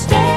stay.